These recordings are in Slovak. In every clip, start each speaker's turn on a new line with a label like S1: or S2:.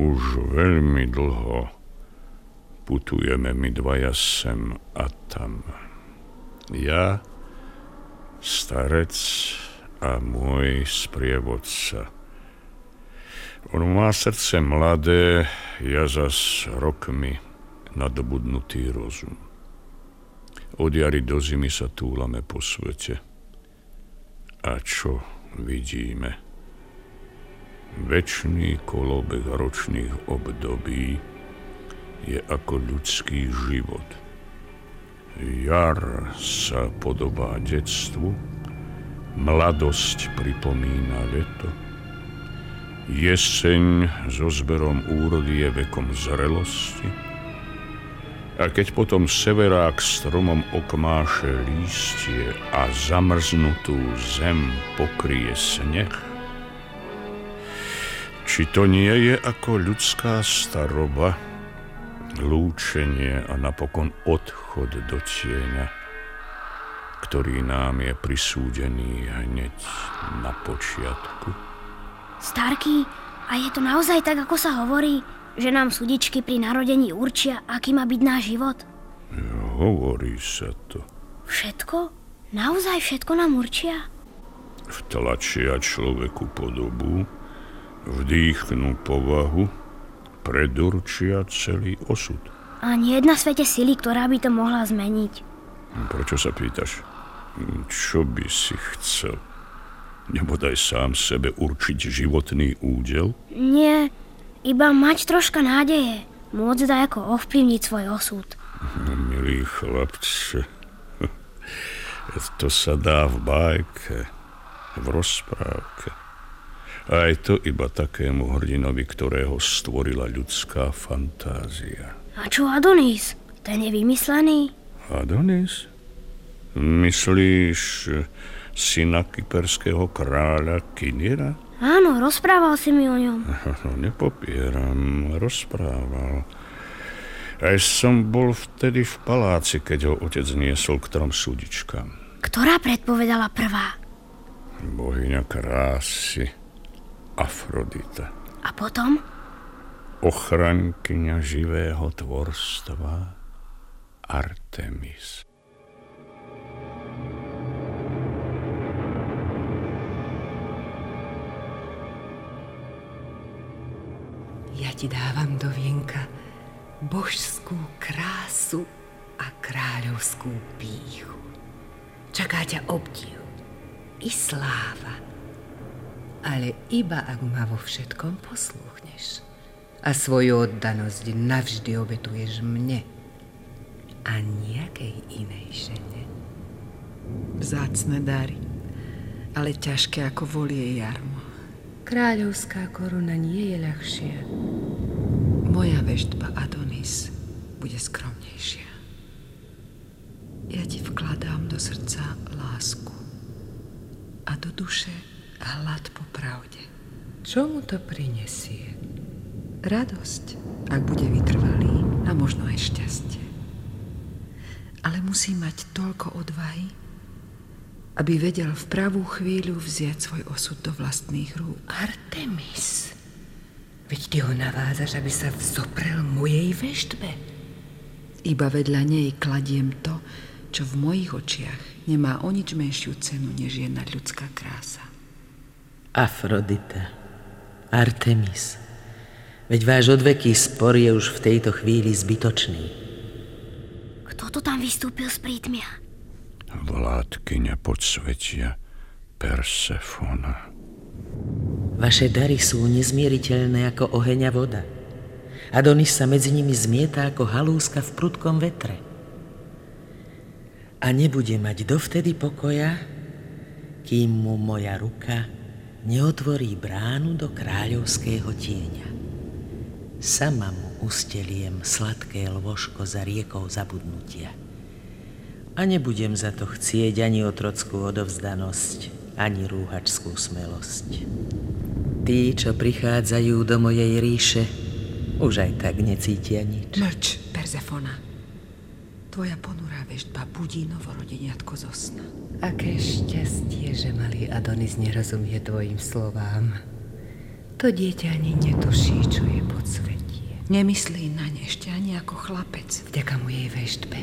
S1: Už veľmi dlho putujeme my dvaja sem a tam. Ja, starec a môj sprievodca. On má srdce mladé, ja zas rokmi nadobudnutý rozum. Od jary do zimy sa túlame po svete. A čo vidíme? Večný kolobek ročných období je ako ľudský život. Jar sa podobá detstvu, Mladosť pripomína leto. Jeseň so zberom úrody je vekom zrelosti. A keď potom severák stromom okmáše lístie a zamrznutú zem pokrie sneh, či to nie je ako ľudská staroba, lúčenie a napokon odchod do tieňa? ktorý nám je prisúdený hneď na počiatku.
S2: Starky, a je to naozaj tak, ako sa hovorí, že nám sudičky pri narodení určia, aký má byť náš život?
S1: Hovorí sa to.
S2: Všetko? Naozaj všetko nám určia?
S1: Vtlačia človeku podobu, vdýchnú povahu, predurčia celý osud.
S2: A nie jedna svete sily, ktorá by to mohla zmeniť.
S1: Prečo sa pýtaš? Čo by si chcel? Nebodaj sám sebe určiť životný údel?
S2: Nie, iba mať troška nádeje. Môcť ako ovplyvniť svoj osud.
S1: No, milý chlapče, to sa dá v bajke, v rozprávke. Aj to iba takému hrdinovi, ktorého stvorila ľudská fantázia.
S2: A čo Adonis? Ten je vymyslený?
S1: Adonis? Myslíš syna kyperského kráľa Kinira?
S2: Áno, rozprával si mi o ňom.
S1: No, nepopieram, rozprával. Aj som bol vtedy v paláci, keď ho otec niesol k trom súdičkám.
S2: Ktorá predpovedala prvá?
S1: Bohyňa krásy, Afrodita.
S2: A potom?
S1: Ochrankyňa živého tvorstva, Artemis.
S3: Ja ti dávam do vienka božskú krásu a kráľovskú píchu. Čaká ťa obdiv i sláva, ale iba ak ma vo všetkom poslúchneš a svoju oddanosť navždy obetuješ mne a nejakej inej žene.
S4: Vzácne dary, ale ťažké ako volie jarmo.
S3: Kráľovská koruna nie je ľahšia.
S4: Moja veštba Adonis bude skromnejšia. Ja ti vkladám do srdca lásku a do duše hlad po pravde.
S3: Čo mu to prinesie?
S4: Radosť, ak bude vytrvalý a možno aj šťastie. Ale musí mať toľko odvahy, aby vedel v pravú chvíľu vziať svoj osud do vlastných rúk.
S3: Artemis, veď ty ho navádzaš, aby sa vzoprel mojej veštbe.
S4: Iba vedľa nej kladiem to, čo v mojich očiach nemá o nič menšiu cenu, než je na ľudská krása.
S5: Afrodita, Artemis, veď váš odveký spor je už v tejto chvíli zbytočný.
S2: Kto to tam vystúpil z prítmia?
S1: vládkyňa podsvetia Persefona.
S5: Vaše dary sú nezmieriteľné ako oheň a voda. Adonis sa medzi nimi zmieta ako halúska v prudkom vetre. A nebude mať dovtedy pokoja, kým mu moja ruka neotvorí bránu do kráľovského tieňa. Sama mu usteliem sladké lôžko za riekou zabudnutia a nebudem za to chcieť ani otrockú odovzdanosť, ani rúhačskú smelosť. Tí, čo prichádzajú do mojej ríše, už aj tak necítia nič.
S4: Mlč, Persefona. Tvoja ponurá veštba budí novorodeniatko zo sna.
S3: Aké šťastie, že malý Adonis nerozumie tvojim slovám.
S4: To dieťa ani netuší, čo je podsvetie.
S3: Nemyslí na ne ešte ani ako chlapec.
S4: Vďaka mojej veštbe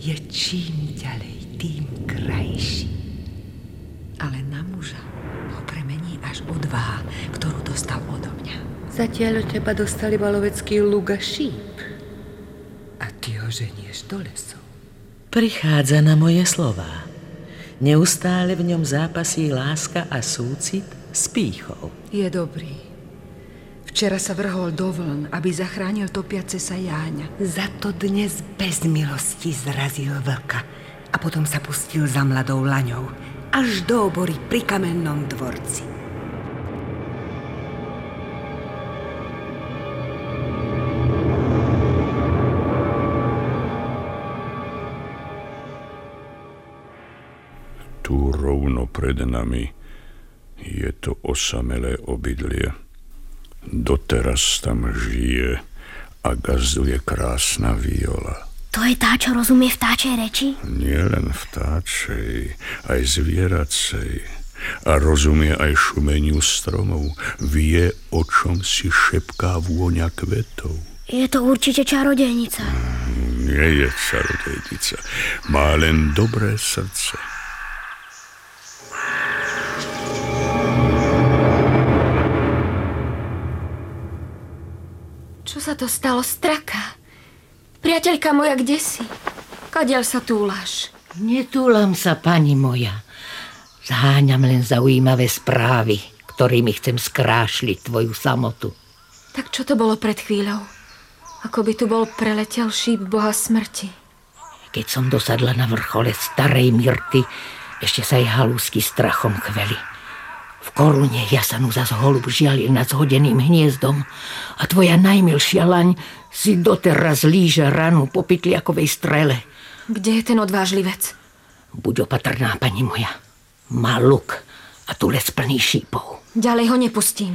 S4: je čím ďalej, tým krajší.
S3: Ale na muža ho premení až odvaha, ktorú dostal odo mňa.
S4: Zatiaľ od teba dostali balovecký luk a šíp. A ty ho ženieš do lesov.
S5: Prichádza na moje slová. Neustále v ňom zápasí láska a súcit s pýchou.
S3: Je dobrý. Včera sa vrhol do vln, aby zachránil topiace sa Jáňa.
S4: Za to dnes bez milosti zrazil vlka a potom sa pustil za mladou laňou až do obory pri kamennom dvorci.
S1: Rovno pred nami je to osamelé obydlie. Doteraz tam žije a gazduje krásna viola.
S2: To je tá, čo rozumie vtáčej reči?
S1: Nie len vtáčej, aj zvieracej. A rozumie aj šumeniu stromov. Vie, o čom si šepká vôňa kvetov.
S2: Je to určite čarodejnica.
S1: Nie je čarodejnica. Má len dobré srdce.
S6: Sa to stalo, straka? Priateľka moja, kde si? Kadiaľ sa túlaš?
S7: Netúlam sa, pani moja. Zháňam len zaujímavé správy, ktorými chcem skrášliť tvoju samotu.
S6: Tak čo to bolo pred chvíľou? Ako by tu bol preletel šíp boha smrti.
S7: Keď som dosadla na vrchole starej Myrty, ešte sa jej halúsky strachom chveli. V korune jasanu zas holub žialil nad zhodeným hniezdom a tvoja najmilšia laň si doteraz líže ranu po pytliakovej strele.
S6: Kde je ten odvážlivec?
S7: Buď opatrná, pani moja. Má luk a tu les plný šípov.
S6: Ďalej ho nepustím.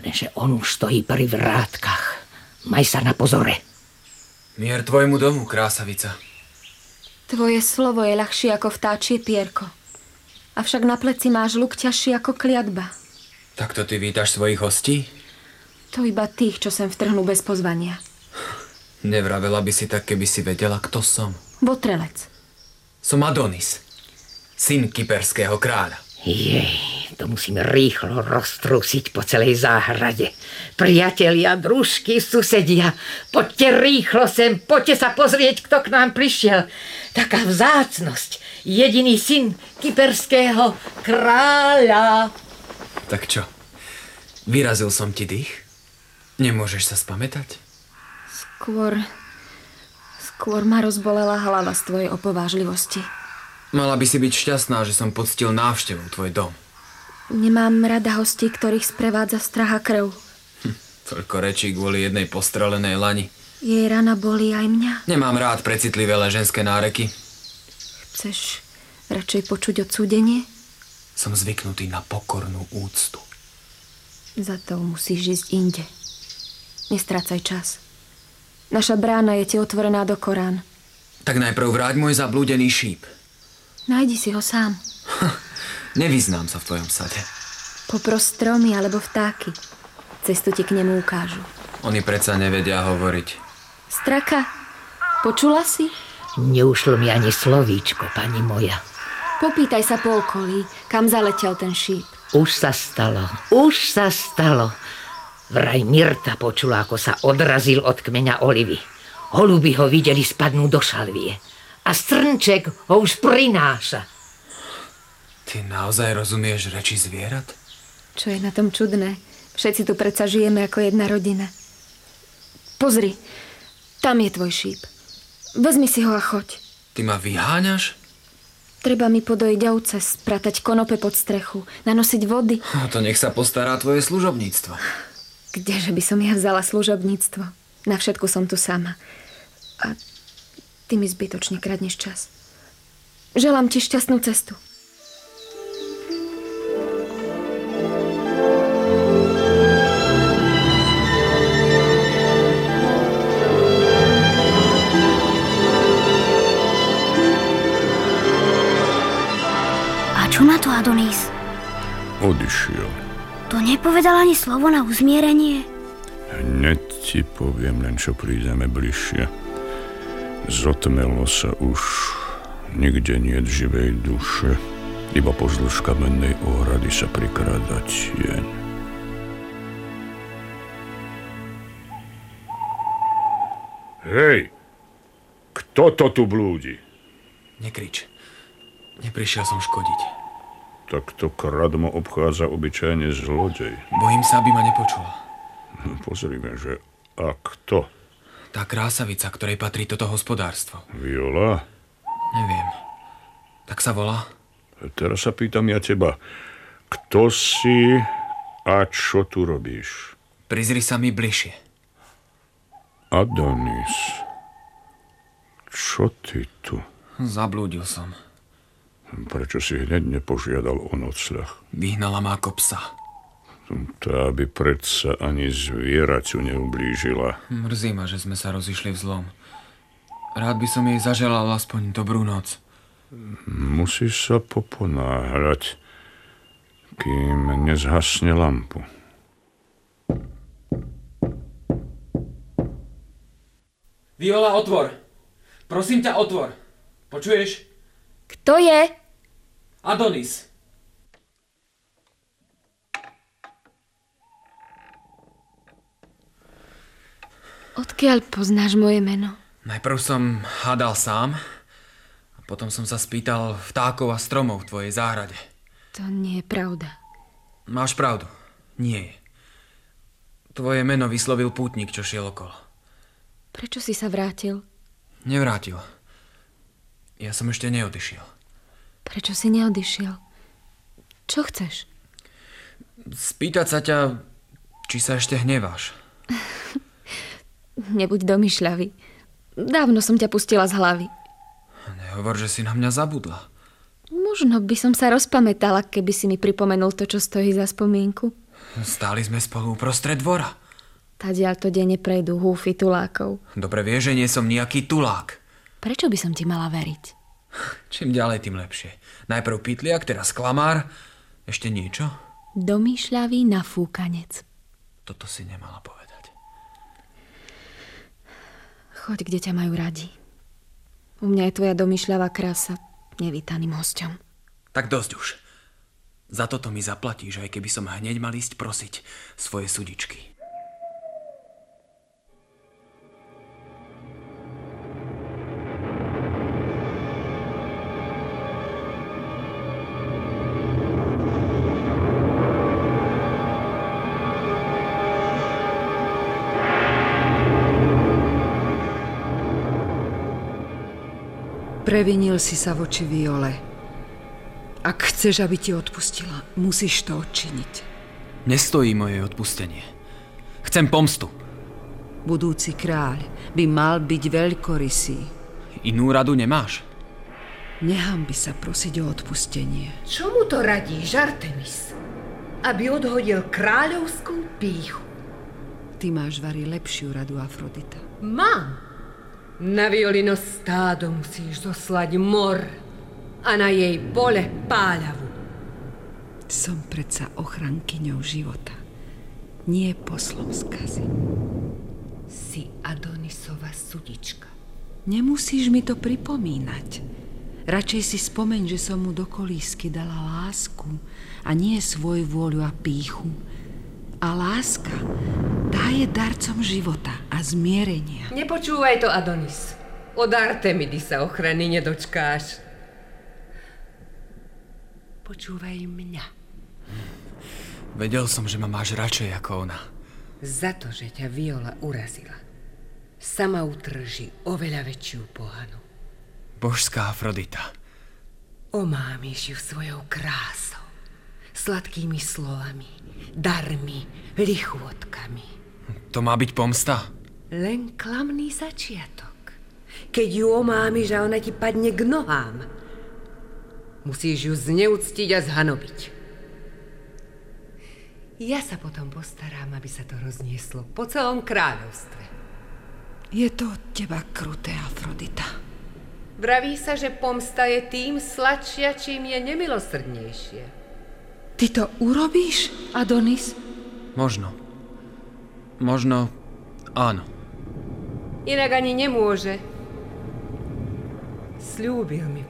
S7: Lenže on už stojí pri vrátkach. Maj sa na pozore.
S8: Mier tvojmu domu, krásavica.
S6: Tvoje slovo je ľahšie ako vtáčie pierko. Avšak na pleci máš luk ťažší ako kliatba.
S8: Takto ty vítaš svojich hostí?
S6: To iba tých, čo sem vtrhnú bez pozvania.
S8: Nevravela by si tak, keby si vedela, kto som.
S6: Botrelec.
S8: Som Adonis, syn kyperského kráľa.
S7: Jej, to musíme rýchlo roztrúsiť po celej záhrade. Priatelia, družky, susedia, poďte rýchlo sem, poďte sa pozrieť, kto k nám prišiel. Taká vzácnosť, jediný syn kyperského kráľa.
S8: Tak čo? Vyrazil som ti dých? Nemôžeš sa spamätať?
S6: Skôr... Skôr ma rozbolela hlava z tvojej opovážlivosti.
S8: Mala by si byť šťastná, že som poctil návštevu tvoj dom.
S6: Nemám rada hostí, ktorých sprevádza strach a krv.
S8: Hm, toľko rečí kvôli jednej postrelenej lani.
S6: Jej rana boli aj mňa.
S8: Nemám rád precitlivé ženské náreky.
S6: Chceš radšej počuť odsúdenie?
S8: Som zvyknutý na pokornú úctu.
S6: Za to musíš ísť inde. Nestrácaj čas. Naša brána je ti otvorená do Korán.
S8: Tak najprv vráť môj zablúdený šíp.
S6: Nájdi si ho sám.
S8: Nevyznám sa v tvojom sade.
S6: Popros stromy alebo vtáky. Cestu ti k nemu ukážu.
S8: Oni predsa nevedia hovoriť.
S6: Straka, počula si?
S7: Neušlo mi ani slovíčko, pani moja.
S6: Popýtaj sa po okolí, kam zaletel ten šíp.
S7: Už sa stalo, už sa stalo. Vraj Mirta počula, ako sa odrazil od kmeňa olivy. Holuby ho videli spadnúť do šalvie. A strnček ho už prináša.
S8: Ty naozaj rozumieš reči zvierat?
S6: Čo je na tom čudné? Všetci tu predsa žijeme ako jedna rodina. Pozri, tam je tvoj šíp. Vezmi si ho a choď.
S8: Ty ma vyháňaš?
S6: Treba mi podojiť ovce, spratať konope pod strechu, nanosiť vody.
S8: No to nech sa postará tvoje služobníctvo.
S6: Kdeže by som ja vzala služobníctvo? Na všetko som tu sama. A ty mi zbytočne kradneš čas. Želám ti šťastnú cestu.
S2: To Adonis?
S1: Odišiel.
S2: To nepovedal ani slovo na uzmierenie?
S1: Hneď ti poviem, len čo prídeme bližšie. Zotmelo sa už, nikde nie živej duše, iba pozdĺž kamennej ohrady sa prikráda tieň. Hej, kto to tu blúdi?
S8: Nekrič. Neprišiel som škodiť.
S1: Tak to kradmo obchádza obyčajne zlodej.
S8: Bojím sa, aby ma nepočula.
S1: Pozrime, že a kto?
S8: Tá krásavica, ktorej patrí toto hospodárstvo.
S1: Viola?
S8: Neviem. Tak sa volá?
S1: Teraz sa pýtam ja teba. Kto si a čo tu robíš?
S8: Prizri sa mi bližšie.
S1: Adonis. Čo ty tu?
S8: Zablúdil som.
S1: Prečo si hneď nepožiadal o nocľah?
S8: Vyhnala ma ako psa.
S1: Tá by predsa ani zvieraťu neublížila.
S8: Mrzí ma, že sme sa rozišli v zlom. Rád by som jej zaželal aspoň dobrú noc.
S1: Musíš sa poponáhľať, kým nezhasne lampu.
S8: Viola, otvor! Prosím ťa, otvor! Počuješ?
S6: Kto je?
S8: Adonis!
S6: Odkiaľ poznáš moje meno?
S8: Najprv som hádal sám, a potom som sa spýtal vtákov a stromov v tvojej záhrade.
S6: To nie je pravda.
S8: Máš pravdu. Nie je. Tvoje meno vyslovil pútnik, čo šiel okolo.
S6: Prečo si sa vrátil?
S8: Nevrátil. Ja som ešte neodišiel.
S6: Prečo si neodišiel? Čo chceš?
S8: Spýtať sa ťa, či sa ešte hneváš.
S6: Nebuď domýšľavý. Dávno som ťa pustila z hlavy.
S8: Nehovor, že si na mňa zabudla.
S6: Možno by som sa rozpamätala, keby si mi pripomenul to, čo stojí za spomienku.
S8: Stáli sme spolu uprostred dvora.
S6: Tadiaľ to denne prejdú húfy tulákov.
S8: Dobre vie, že nie som nejaký tulák.
S6: Prečo by som ti mala veriť?
S8: Čím ďalej, tým lepšie. Najprv pitliak, teraz klamár. Ešte niečo?
S6: Domýšľavý nafúkanec.
S8: Toto si nemala povedať.
S6: Choď, kde ťa majú radi. U mňa je tvoja domýšľavá krása nevítaným hosťom.
S8: Tak dosť už. Za toto mi zaplatíš, aj keby som hneď mal ísť prosiť svoje sudičky.
S4: Previnil si sa voči Viole. Ak chceš, aby ti odpustila, musíš to odčiniť.
S8: Nestojí moje odpustenie. Chcem pomstu.
S4: Budúci kráľ by mal byť veľkorysý.
S8: Inú radu nemáš?
S4: Nechám by sa prosiť o odpustenie.
S3: Čomu to radíš, Artemis? Aby odhodil kráľovskú píchu.
S4: Ty máš vari lepšiu radu, Afrodita.
S3: Mám. Na violino stádo musíš zoslať mor a na jej pole páľavu.
S4: Som predsa ochrankyňou života. Nie poslom skazy.
S3: Si Adonisova sudička.
S4: Nemusíš mi to pripomínať. Radšej si spomeň, že som mu do kolísky dala lásku a nie svoj vôľu a píchu. A láska, tá je darcom života a zmierenia.
S3: Nepočúvaj to, Adonis. Od Artemidy sa ochrany nedočkáš. Počúvaj mňa.
S8: Vedel som, že ma máš radšej ako ona.
S3: Za to, že ťa Viola urazila, sama utrží oveľa väčšiu pohanu.
S8: Božská Afrodita.
S3: Omámiš ju svojou krásou, sladkými slovami, darmi, lichôtkami.
S8: To má byť pomsta?
S3: Len klamný začiatok. Keď ju omámiš a ona ti padne k nohám, musíš ju zneúctiť a zhanobiť. Ja sa potom postarám, aby sa to roznieslo po celom kráľovstve.
S4: Je to od teba kruté, Afrodita.
S3: Vraví sa, že pomsta je tým sladšia, čím je nemilosrdnejšie.
S4: Ty to urobíš, Adonis?
S8: Možno. Možno áno.
S4: Inak ani nemôže. Sľúbil mi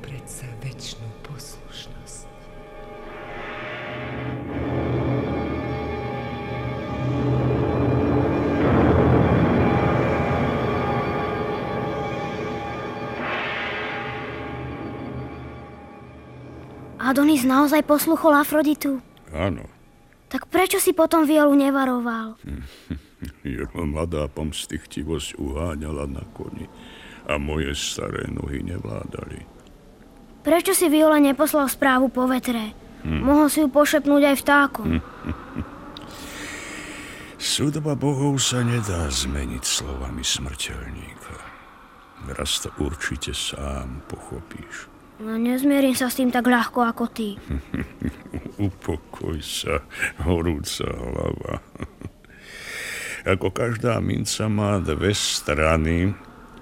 S2: Adonis naozaj posluchol Afroditu?
S1: Áno.
S2: Tak prečo si potom Violu nevaroval?
S1: Jeho mladá pomstichtivosť uháňala na koni a moje staré nohy nevládali.
S2: Prečo si Viole neposlal správu po vetre? Hm. Mohol si ju pošepnúť aj vtákom.
S1: Súdoba bohov sa nedá zmeniť slovami smrteľníka. Raz to určite sám pochopíš.
S2: No nezmierim sa s tým tak ľahko ako ty.
S1: Upokoj sa, horúca hlava. Ako každá minca má dve strany,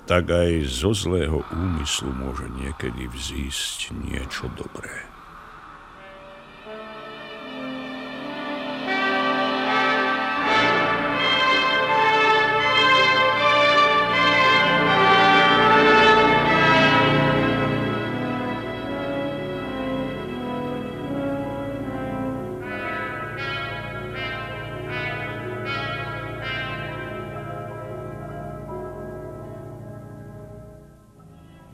S1: tak aj zo zlého úmyslu môže niekedy vzísť niečo dobré.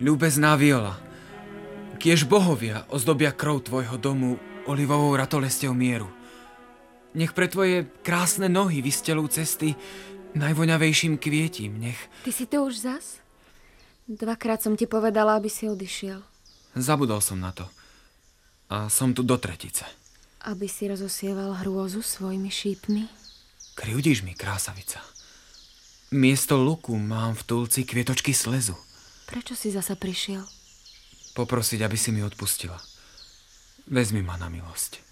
S8: Ľúbezná Viola, kiež bohovia ozdobia krov tvojho domu olivovou ratolesťou mieru. Nech pre tvoje krásne nohy vystelú cesty najvoňavejším kvietím, nech...
S6: Ty si to už zas? Dvakrát som ti povedala, aby si odišiel.
S8: Zabudol som na to. A som tu do tretice.
S6: Aby si rozosieval hrôzu svojimi šípmi?
S8: Kriudíš mi, krásavica. Miesto luku mám v tulci kvietočky slezu.
S6: Prečo si zasa prišiel?
S8: Poprosiť, aby si mi odpustila. Vezmi ma na milosť.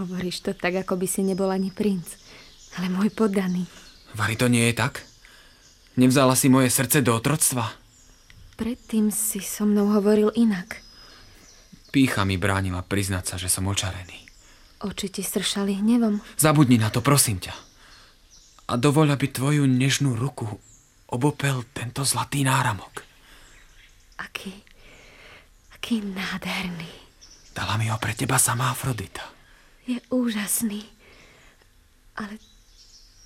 S6: Hovoríš to tak, ako by si nebol ani princ, ale môj poddaný.
S8: Vary, to nie je tak? Nevzala si moje srdce do otroctva?
S6: Predtým si so mnou hovoril inak.
S8: Pícha mi bránila priznať sa, že som očarený.
S6: Oči ti stršali hnevom.
S8: Zabudni na to, prosím ťa. A dovol, aby tvoju nežnú ruku obopel tento zlatý náramok.
S6: Aký, aký nádherný.
S8: Dala mi ho pre teba sama Afrodita.
S6: Je úžasný, ale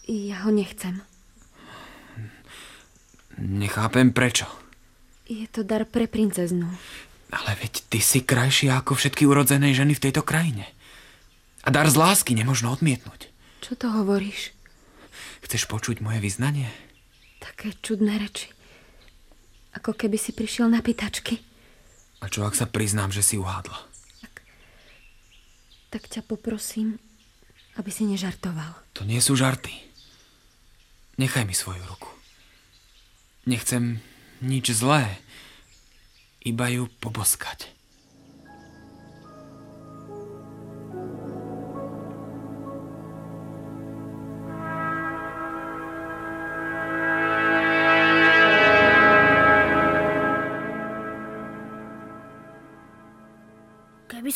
S6: ja ho nechcem.
S8: Nechápem prečo.
S6: Je to dar pre princeznu.
S8: Ale veď ty si krajšia ako všetky urodzené ženy v tejto krajine. A dar z lásky nemožno odmietnúť.
S6: Čo to hovoríš?
S8: Chceš počuť moje vyznanie?
S6: Také čudné reči. Ako keby si prišiel na pýtačky.
S8: A čo ak sa priznám, že si uhádla?
S6: Tak, tak ťa poprosím, aby si nežartoval.
S8: To nie sú žarty. Nechaj mi svoju ruku. Nechcem nič zlé, iba ju poboskať.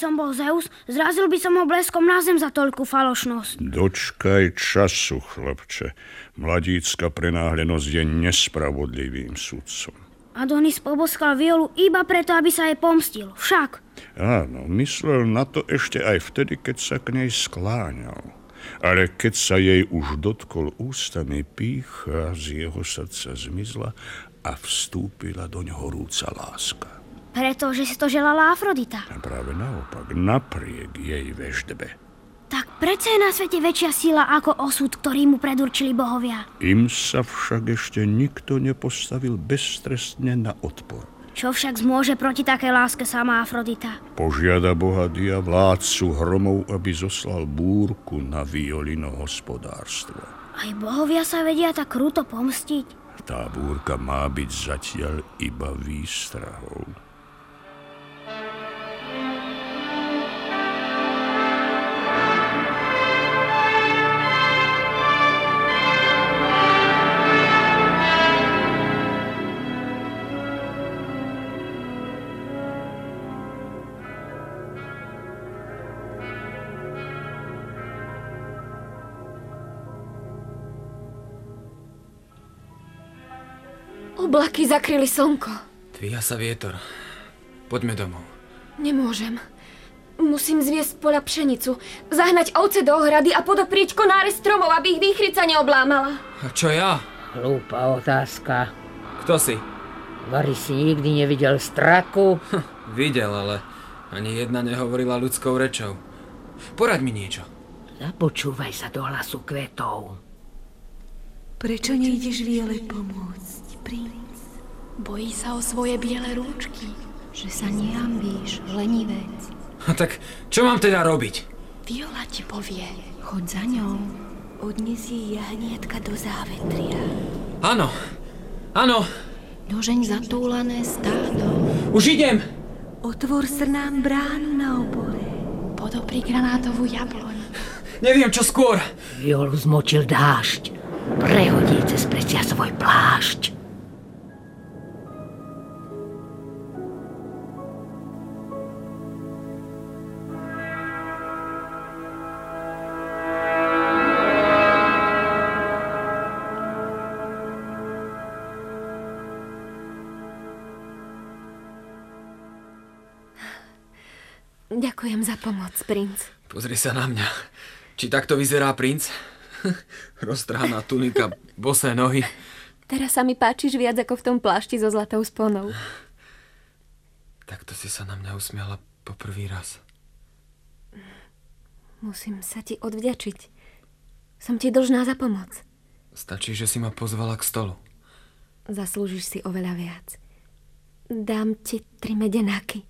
S2: Som bol Zeus, zrazil by som ho bleskom na zem za toľkú falošnosť.
S1: Dočkaj času, chlapče. Mladícka prenáhlenosť je nespravodlivým sudcom.
S2: Adonis poboskal Violu iba preto, aby sa jej pomstil. Však.
S1: Áno, myslel na to ešte aj vtedy, keď sa k nej skláňal. Ale keď sa jej už dotkol ústami pícha, z jeho srdca zmizla a vstúpila doň horúca láska.
S2: Pretože si to želala Afrodita.
S1: A práve naopak, napriek jej veždbe.
S2: Tak prečo je na svete väčšia sila ako osud, ktorý mu predurčili bohovia?
S1: Im sa však ešte nikto nepostavil beztrestne na odpor.
S2: Čo však zmôže proti takej láske sama Afrodita?
S1: Požiada boha dia vládcu hromov, aby zoslal búrku na violino hospodárstvo.
S2: Aj bohovia sa vedia tak kruto pomstiť?
S1: Tá búrka má byť zatiaľ iba výstrahou.
S6: Oblaky zakryli slnko.
S8: Dvíha sa vietor. Poďme domov.
S6: Nemôžem. Musím zviesť poľa pšenicu, zahnať ovce do ohrady a podoprieť konáre stromov, aby ich výchrica neoblámala.
S8: A čo ja?
S7: Hlúpa otázka.
S8: Kto si?
S7: Vary si nikdy nevidel straku?
S8: Videl, ale ani jedna nehovorila ľudskou rečou. Poraď mi niečo.
S7: Započúvaj sa do hlasu kvetov.
S9: Prečo nejdeš Viole pomôcť, princ?
S2: Bojí sa o svoje biele rúčky. Že sa nehambíš, lenivec.
S8: A tak čo mám teda robiť?
S2: Viola ti povie. Choď za ňou. Odnes jej jahnietka do závetria.
S8: Áno, áno,
S2: Dožeň zatúlané stádo.
S8: už idem.
S9: Otvor srnám bránu na obore.
S2: Podopri granátovú jabloň.
S8: Neviem, čo skôr.
S7: Violu zmočil dážď. Prehodí cez plecia svoj plášť.
S6: Pomoc, princ.
S8: Pozri sa na mňa. Či takto vyzerá princ? Roztrhaná tunika, bosé nohy.
S6: Teraz sa mi páčiš viac ako v tom plášti so zlatou sponou.
S8: Takto si sa na mňa usmiala po prvý raz.
S6: Musím sa ti odvďačiť. Som ti dlžná za pomoc.
S8: Stačí, že si ma pozvala k stolu.
S6: Zaslúžiš si oveľa viac. Dám ti tri medenáky.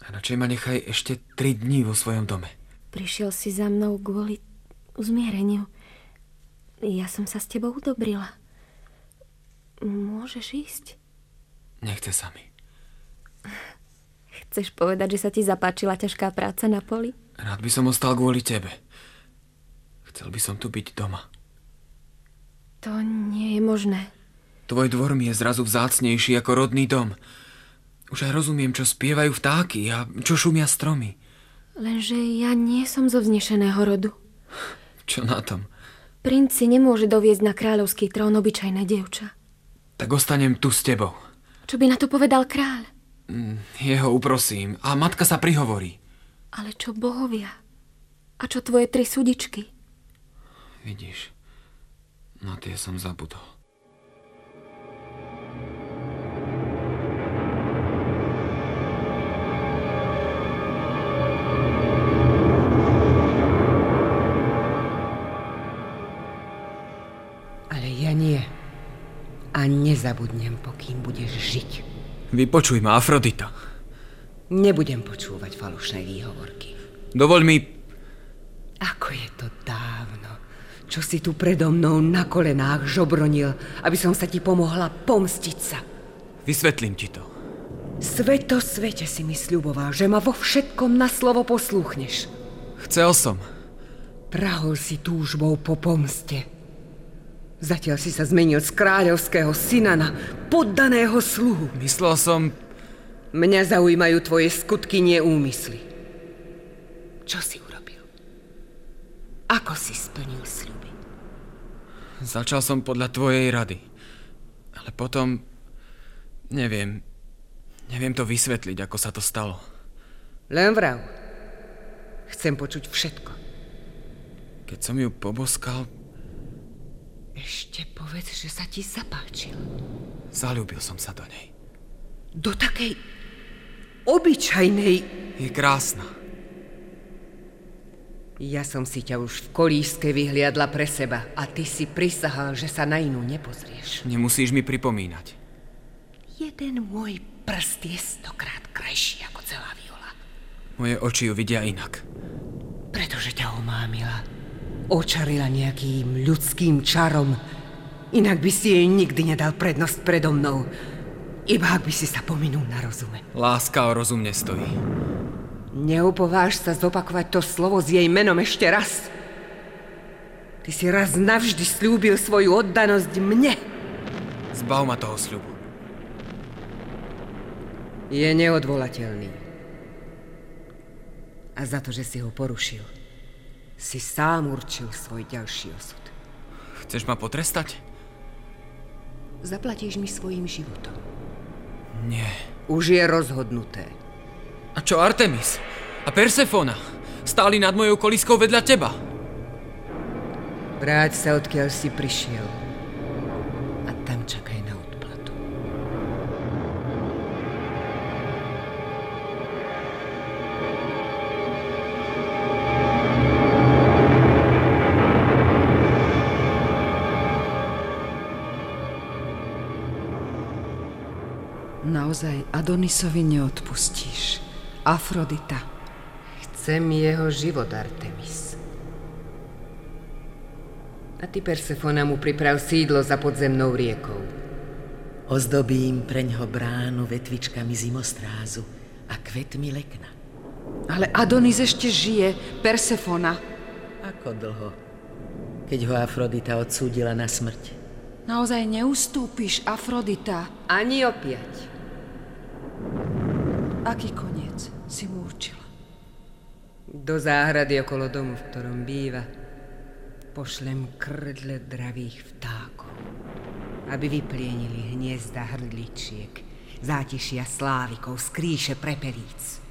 S8: A radšej ma nechaj ešte tri dní vo svojom dome.
S6: Prišiel si za mnou kvôli uzmiereniu. Ja som sa s tebou udobrila. Môžeš ísť?
S8: Nechce sa mi.
S6: Chceš povedať, že sa ti zapáčila ťažká práca na poli?
S8: Rád by som ostal kvôli tebe. Chcel by som tu byť doma.
S6: To nie je možné.
S8: Tvoj dvor mi je zrazu vzácnejší ako rodný dom. Už aj rozumiem, čo spievajú vtáky a čo šumia stromy.
S6: Lenže ja nie som zo vznešeného rodu.
S8: Čo na tom?
S6: Princ si nemôže doviezť na kráľovský trón obyčajné dievča.
S8: Tak ostanem tu s tebou.
S6: Čo by na to povedal kráľ?
S8: Jeho uprosím a matka sa prihovorí.
S6: Ale čo bohovia? A čo tvoje tri sudičky?
S8: Vidíš, na tie som zabudol.
S3: Nezabudnem, pokým budeš žiť.
S8: Vypočuj ma, Afrodita.
S3: Nebudem počúvať falošné výhovorky.
S8: Dovoľ mi...
S3: Ako je to dávno, čo si tu predo mnou na kolenách žobronil, aby som sa ti pomohla pomstiť sa.
S8: Vysvetlím ti to.
S3: Sveto svete si mi sľuboval, že ma vo všetkom na slovo poslúchneš.
S8: Chcel som.
S3: Prahol si túžbou po pomste. Zatiaľ si sa zmenil z kráľovského syna na poddaného sluhu.
S8: Myslel som...
S3: Mňa zaujímajú tvoje skutky, nie úmysly. Čo si urobil? Ako si splnil sľuby?
S8: Začal som podľa tvojej rady. Ale potom... Neviem. Neviem to vysvetliť, ako sa to stalo.
S3: Len vrav. Chcem počuť všetko.
S8: Keď som ju poboskal,
S3: Ešte povedz, že sa ti zapáčil.
S8: zalúbil som sa do nej.
S3: Do takej obyčajnej...
S8: Je krásna.
S3: Ja som si ťa už v kolíske vyhliadla pre seba a ty si prisahal, že sa na inú nepozrieš.
S8: Nemusíš mi pripomínať.
S3: Jeden môj prst je stokrát krajší ako celá viola.
S8: Moje oči ju vidia inak.
S3: Pretože ťa omámila. Očarila nejakým ľudským čarom. Inak by si jej nikdy nedal prednosť predo mnou. Iba ak by si sa pominul na rozume.
S8: Láska o rozum nestojí.
S3: Neupováž sa zopakovať to slovo s jej menom ešte raz. Ty si raz navždy slúbil svoju oddanosť mne.
S8: Zbav ma toho sľubu.
S3: Je neodvolateľný. A za to, že si ho porušil, si sám určil svoj ďalší osud.
S8: Chceš ma potrestať?
S3: Zaplatíš mi svojim životom.
S8: Nie.
S3: Už je rozhodnuté.
S8: A čo Artemis? A Persefona? Stáli nad mojou koliskou vedľa teba.
S3: Vráť sa, odkiaľ si prišiel. Naozaj Adonisovi neodpustíš. Afrodita. Chcem jeho život, Artemis. A ty, Persefona, mu priprav sídlo za podzemnou riekou.
S5: Ozdobím preňho bránu vetvičkami zimostrázu a kvetmi lekna.
S3: Ale Adonis ešte žije, Persefona.
S5: Ako dlho? Keď ho Afrodita odsúdila na smrť.
S3: Naozaj neustúpiš, Afrodita. Ani opäť. Aký koniec si mu určila? Do záhrady okolo domu, v ktorom býva, pošlem krdle dravých vtákov, aby vyplienili hniezda hrdličiek, zátišia slávikov, skríše prepelíc.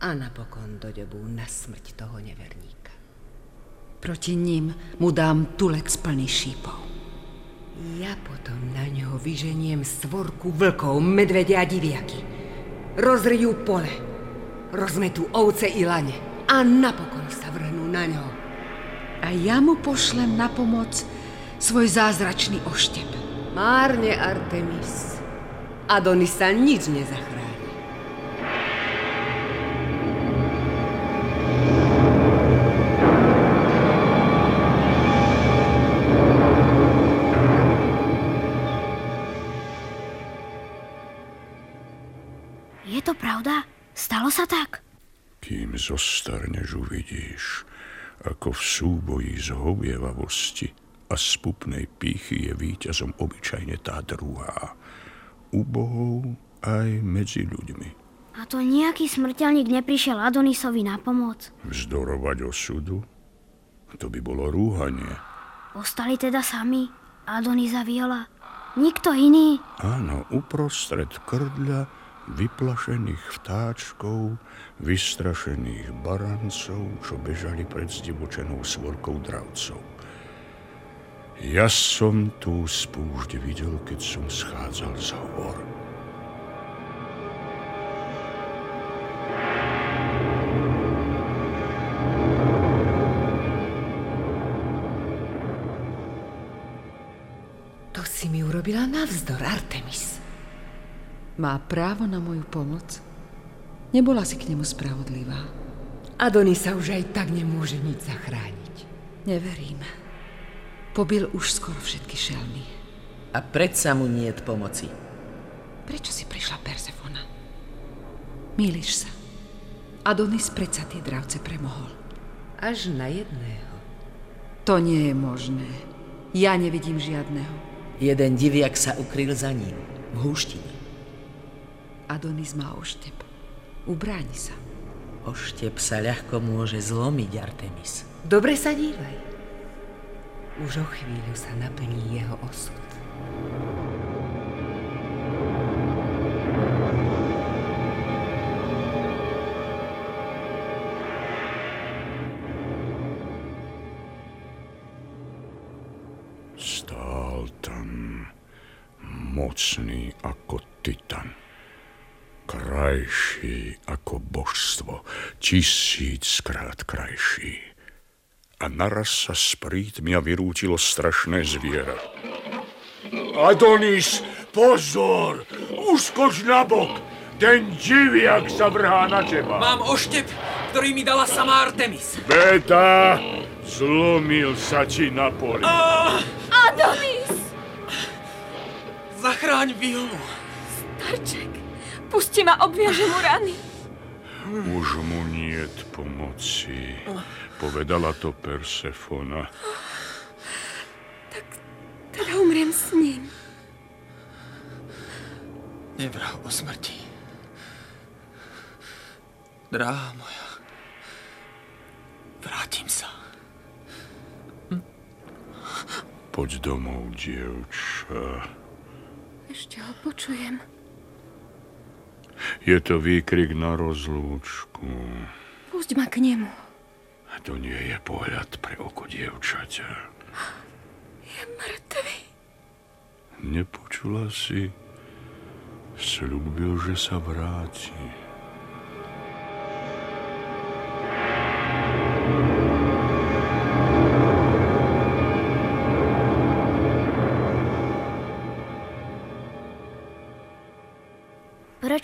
S3: A napokon dodobú na smrť toho neverníka. Proti ním mu dám tulec plný šípov. Ja potom na ňo vyženiem svorku vlkov, medvedia a diviaky. Rozrijú pole, rozmetú ovce i lane a napokon sa vrhnú na ňo. A ja mu pošlem na pomoc svoj zázračný oštep. Márne, Artemis. Adonis sa nič nezachráni.
S2: Stalo sa tak?
S1: Kým zostarneš, uvidíš, ako v súboji z hovievavosti a spupnej pýchy je víťazom obyčajne tá druhá. U bohov aj medzi ľuďmi.
S2: A to nejaký smrteľník neprišiel Adonisovi na pomoc?
S1: Vzdorovať osudu? To by bolo rúhanie.
S2: Ostali teda sami? Adonis a Viola? Nikto iný?
S1: Áno, uprostred krdľa vyplašených vtáčkov, vystrašených barancov, čo bežali pred zdivočenou svorkou dravcov. Ja som tú spúšť videl, keď som schádzal z hovor.
S3: To si mi urobila navzdor, Artemis. Má právo na moju pomoc. Nebola si k nemu spravodlivá. Adonis sa už aj tak nemôže nič zachrániť. Neverím. Pobil už skoro všetky šelmy.
S5: A predsa mu nie je pomoci.
S3: Prečo si prišla Persefona? Míliš sa. Adonis predsa tie dravce premohol. Až na jedného. To nie je možné. Ja nevidím žiadneho.
S5: Jeden diviak sa ukryl za ním, v húštine.
S3: Adonis má oštep. Ubráni sa.
S5: Oštep sa ľahko môže zlomiť, Artemis.
S3: Dobre sa dívaj. Už o chvíľu sa naplní jeho osud.
S1: Krajší ako božstvo, tisíckrát krajší. A naraz sa sprítmi a vyrútilo strašné zviera. Adonis, pozor! Uskoč na bok! Ten diviak sa vrhá na teba.
S8: Mám oštep, ktorý mi dala sama Artemis.
S1: Beta, zlomil sa ti na poli.
S6: Adonis!
S8: Zachráň Violu.
S6: Starček, pusti ma, obviaže mu rany.
S1: Už mu niet pomoci. Povedala to Persefona.
S6: Teda umriem s ním.
S8: Nevrah o smrti. Dráha moja, vrátim sa.
S1: Poď domov, dievč. duša.
S6: Ešte ho počujem.
S1: Je to výkrik na rozlúčku.
S6: Pusť ma k nemu.
S1: To nie je pohľad pre oko dievčaťa.
S6: Je mŕtvy.
S1: Nepočula si? Sľúbil, že sa vráti.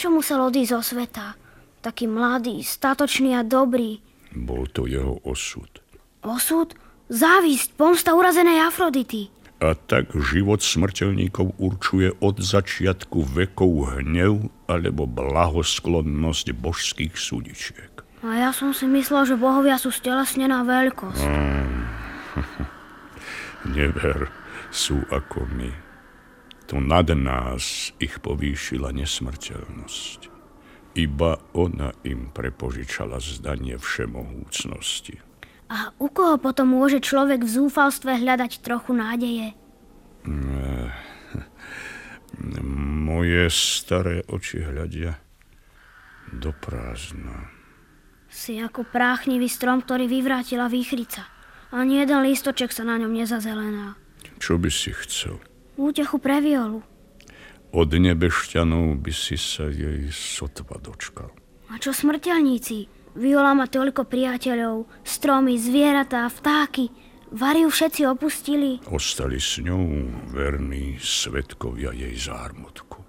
S2: Prečo musel odísť zo sveta? Taký mladý, statočný a dobrý.
S1: Bol to jeho osud.
S2: Osud? Závisť, pomsta urazenej Afrodity.
S1: A tak život smrteľníkov určuje od začiatku vekov hnev alebo blahosklonnosť božských súdičiek.
S2: A ja som si myslel, že bohovia sú stelesnená veľkosť.
S1: Mm. Never, sú ako my. To nad nás ich povýšila nesmrteľnosť. Iba ona im prepožičala zdanie všemohúcnosti.
S2: A u koho potom môže človek v zúfalstve hľadať trochu nádeje?
S1: Moje staré oči hľadia do prázdna.
S2: Si ako práchnivý strom, ktorý vyvrátila výchrica. Ani jeden lístoček sa na ňom nezazelená.
S1: Čo by si chcel?
S2: Útechu pre violu.
S1: Od nebešťanov by si sa jej sotva dočkal.
S2: A čo smrteľníci? Viola má toľko priateľov, stromy, zvieratá, vtáky. Variu všetci opustili.
S1: Ostali s ňou verní svetkovia jej zármutku.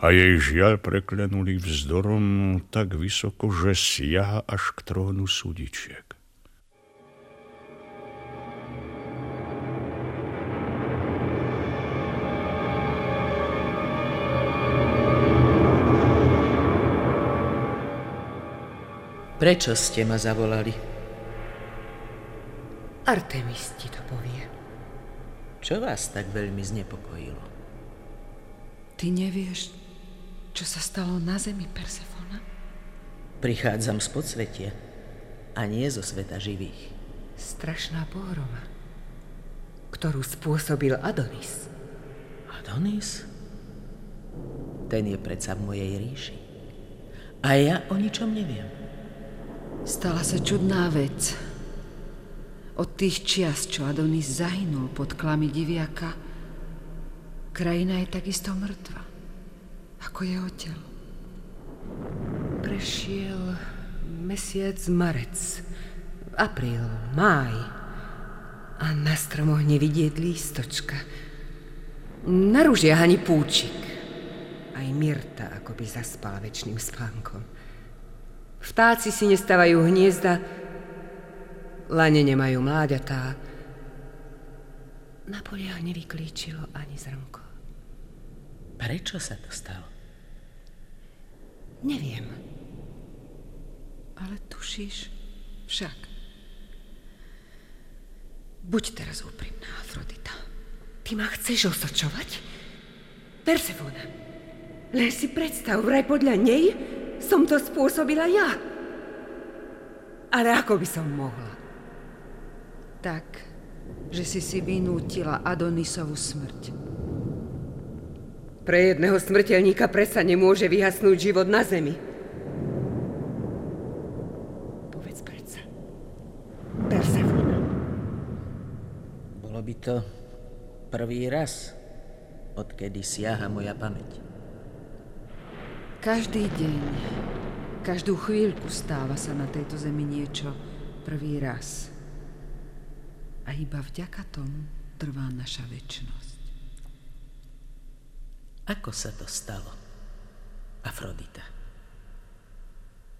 S1: A jej žiaľ preklenuli vzdorom tak vysoko, že siaha až k trónu súdičiek.
S5: Prečo ste ma zavolali?
S3: Artemis ti to povie.
S5: Čo vás tak veľmi znepokojilo?
S4: Ty nevieš, čo sa stalo na zemi, Persefona?
S5: Prichádzam z podsvetia a nie zo sveta živých.
S3: Strašná pohroma, ktorú spôsobil Adonis.
S5: Adonis? Ten je predsa v mojej ríši. A ja o ničom neviem.
S4: Stala sa čudná vec. Od tých čias, čo Adonis zahynul pod klamy diviaka, krajina je takisto mŕtva, ako jeho telo.
S3: Prešiel mesiac marec, apríl, máj a na stromoch nevidieť lístočka. Na ružiach ani púčik. Aj Mirta by zaspala väčšným spánkom. Vtáci si nestávajú hniezda, lane nemajú mláďatá. Na poliach nevyklíčilo ani zrnko.
S5: Prečo sa to stalo?
S3: Neviem.
S4: Ale tušíš však.
S3: Buď teraz úprimná, Afrodita. Ty ma chceš osočovať? Persefona, len si predstav, vraj podľa nej som to spôsobila ja. Ale ako by som mohla?
S4: Tak, že si si vynútila Adonisovu smrť.
S3: Pre jedného smrteľníka presa nemôže vyhasnúť život na zemi. Povedz predsa. Persefona.
S5: Bolo by to prvý raz, odkedy siaha moja pamäť.
S4: Každý deň, každú chvíľku stáva sa na tejto zemi niečo prvý raz. A iba vďaka tomu trvá naša väčnosť.
S5: Ako sa to stalo, Afrodita?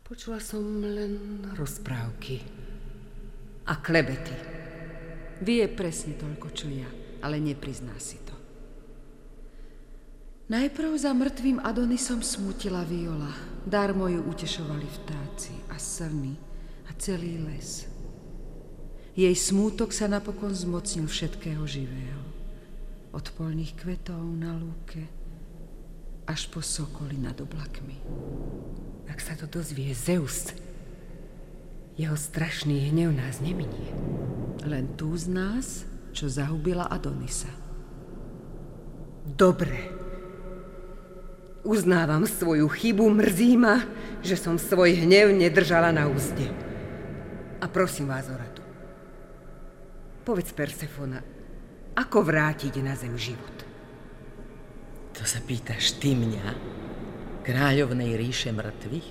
S3: Počula som len rozprávky a klebety.
S4: Vie presne toľko, čo ja, ale neprizná si. Najprv za mŕtvým Adonisom smutila Viola. Darmo ju utešovali vtáci a srny a celý les. Jej smútok sa napokon zmocnil všetkého živého. Od polných kvetov na lúke až po sokoly nad oblakmi.
S3: Ak sa to dozvie Zeus, jeho strašný hnev nás neminie.
S4: Len tú z nás, čo zahubila Adonisa.
S3: Dobre. Uznávam svoju chybu, mrzí ma, že som svoj hnev nedržala na úzde. A prosím vás o radu. Povedz Persefona, ako vrátiť na zem život?
S5: To sa pýtaš ty mňa, kráľovnej ríše mŕtvych?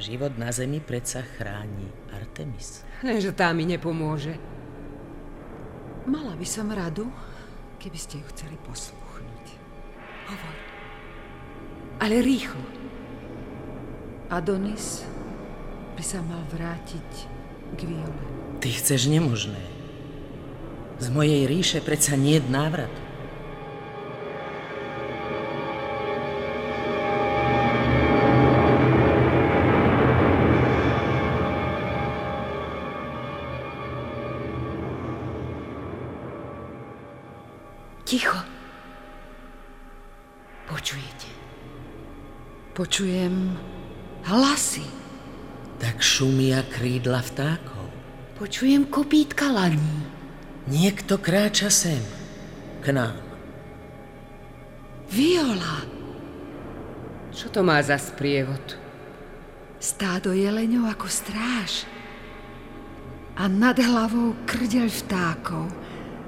S5: Život na zemi predsa chráni Artemis.
S3: Lenže tá mi nepomôže.
S4: Mala by som radu, keby ste ju chceli poslúchnuť. Hovor. Ale rýchlo. Adonis by sa mal vrátiť k Viole.
S5: Ty chceš nemožné. Z mojej ríše predsa nie je návrat.
S4: Počujem hlasy.
S5: Tak šumia krídla vtákov.
S3: Počujem kopítka laní.
S5: Niekto kráča sem, k nám.
S4: Viola.
S3: Čo to má za sprievod?
S4: Stádo jeleňov ako stráž. A nad hlavou krdeľ vtákov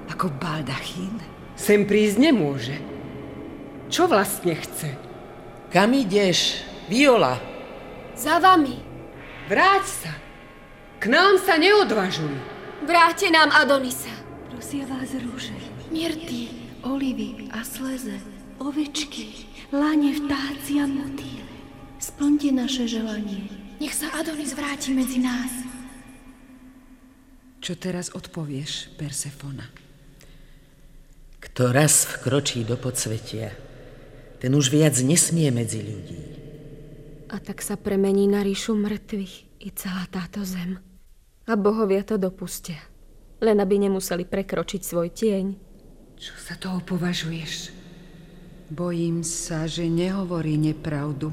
S4: ako baldachín.
S3: Sem prísť nemôže. Čo vlastne chce?
S5: Kam ideš, Viola?
S2: Za vami.
S3: Vráť sa. K nám sa neodvažuj.
S2: Vráte nám Adonisa.
S9: Prosia vás rúže,
S2: Myrty.
S9: olivy a sleze, ovečky, lane, vtáci a motýle. Splňte naše želanie.
S2: Nech sa Adonis vráti medzi nás.
S4: Čo teraz odpovieš, Persefona?
S5: Kto raz vkročí do podsvetia, ten už viac nesmie medzi ľudí.
S6: A tak sa premení na ríšu mŕtvych i celá táto zem. A bohovia to dopustia. Len aby nemuseli prekročiť svoj tieň.
S3: Čo sa toho považuješ?
S4: Bojím sa, že nehovorí nepravdu.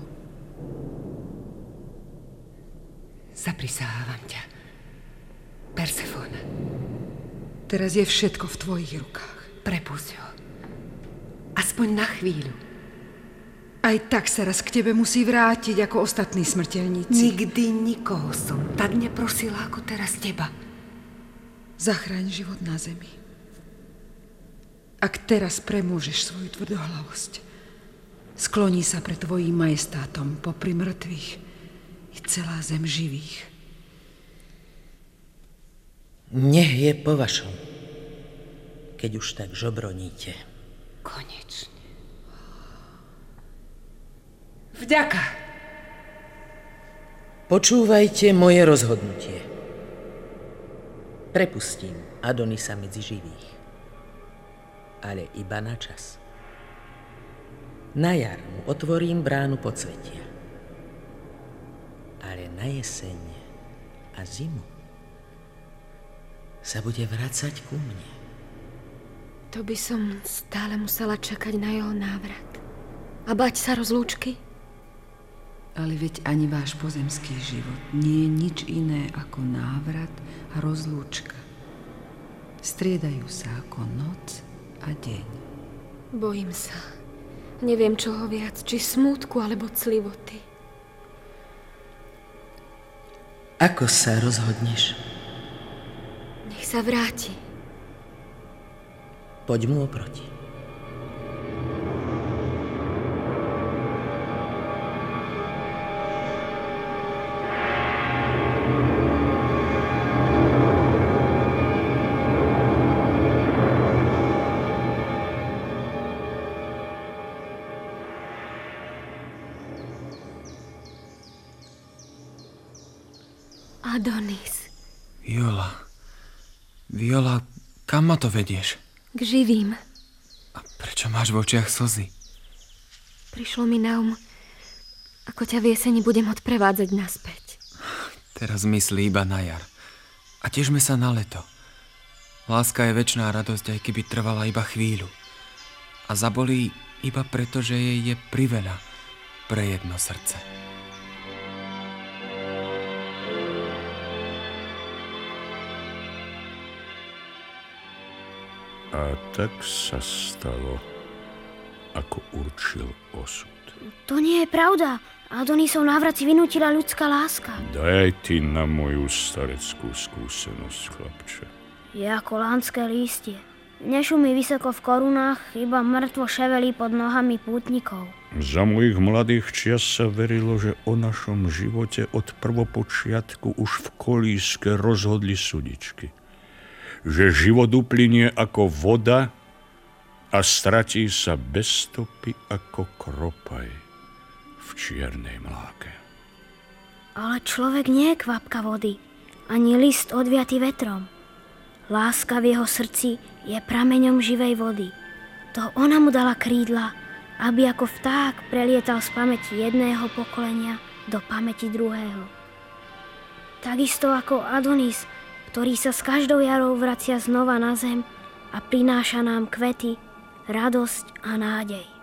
S3: Zaprisávam ťa. Persefona,
S4: Teraz je všetko v tvojich rukách.
S3: prepusť ho. Aspoň na chvíľu.
S4: Aj tak sa raz k tebe musí vrátiť ako ostatní smrteľníci.
S3: Nikdy nikoho som tak neprosila ako teraz teba.
S4: Zachraň život na zemi. Ak teraz premôžeš svoju tvrdohlavosť, skloní sa pred tvojím majestátom popri mŕtvych i celá zem živých.
S5: Nech je po vašom, keď už tak žobroníte.
S3: Konečne. Vďaka.
S5: Počúvajte moje rozhodnutie. Prepustím Adonisa medzi živých. Ale iba na čas. Na jar mu otvorím bránu podsvetia. Ale na jeseň a zimu sa bude vracať ku mne.
S6: To by som stále musela čakať na jeho návrat. A bať sa rozlúčky?
S4: Ale veď ani váš pozemský život nie je nič iné ako návrat a rozlúčka. Striedajú sa ako noc a deň.
S6: Bojím sa. Neviem čoho viac, či smútku alebo clivoty.
S5: Ako sa rozhodneš?
S6: Nech sa vráti.
S5: Poď mu oproti.
S8: Kam ma to vedieš?
S6: K živým.
S8: A prečo máš v očiach slzy?
S6: Prišlo mi na um, ako ťa v jeseni budem odprevádzať naspäť.
S8: Teraz myslí iba na jar. A tiežme sa na leto. Láska je väčšiná radosť, aj keby trvala iba chvíľu. A zabolí iba preto, že jej je priveľa pre jedno srdce.
S1: A tak sa stalo, ako určil osud.
S2: To nie je pravda. Adonisov návrat si vynútila ľudská láska.
S1: Daj ty na moju stareckú skúsenosť, chlapče.
S2: Je ako lánske lístie. Nešumí vysoko v korunách, iba mŕtvo ševelí pod nohami pútnikov.
S1: Za mojich mladých čias sa verilo, že o našom živote od prvopočiatku už v kolíske rozhodli sudičky. Že život uplynie ako voda a stratí sa bez stopy ako kropaj v čiernej mláke.
S2: Ale človek nie je kvapka vody, ani list odviatý vetrom. Láska v jeho srdci je prameňom živej vody. To ona mu dala krídla, aby ako vták prelietal z pamäti jedného pokolenia do pamäti druhého. Takisto ako Adonis, ktorý sa s každou jarou vracia znova na zem a prináša nám kvety, radosť a nádej.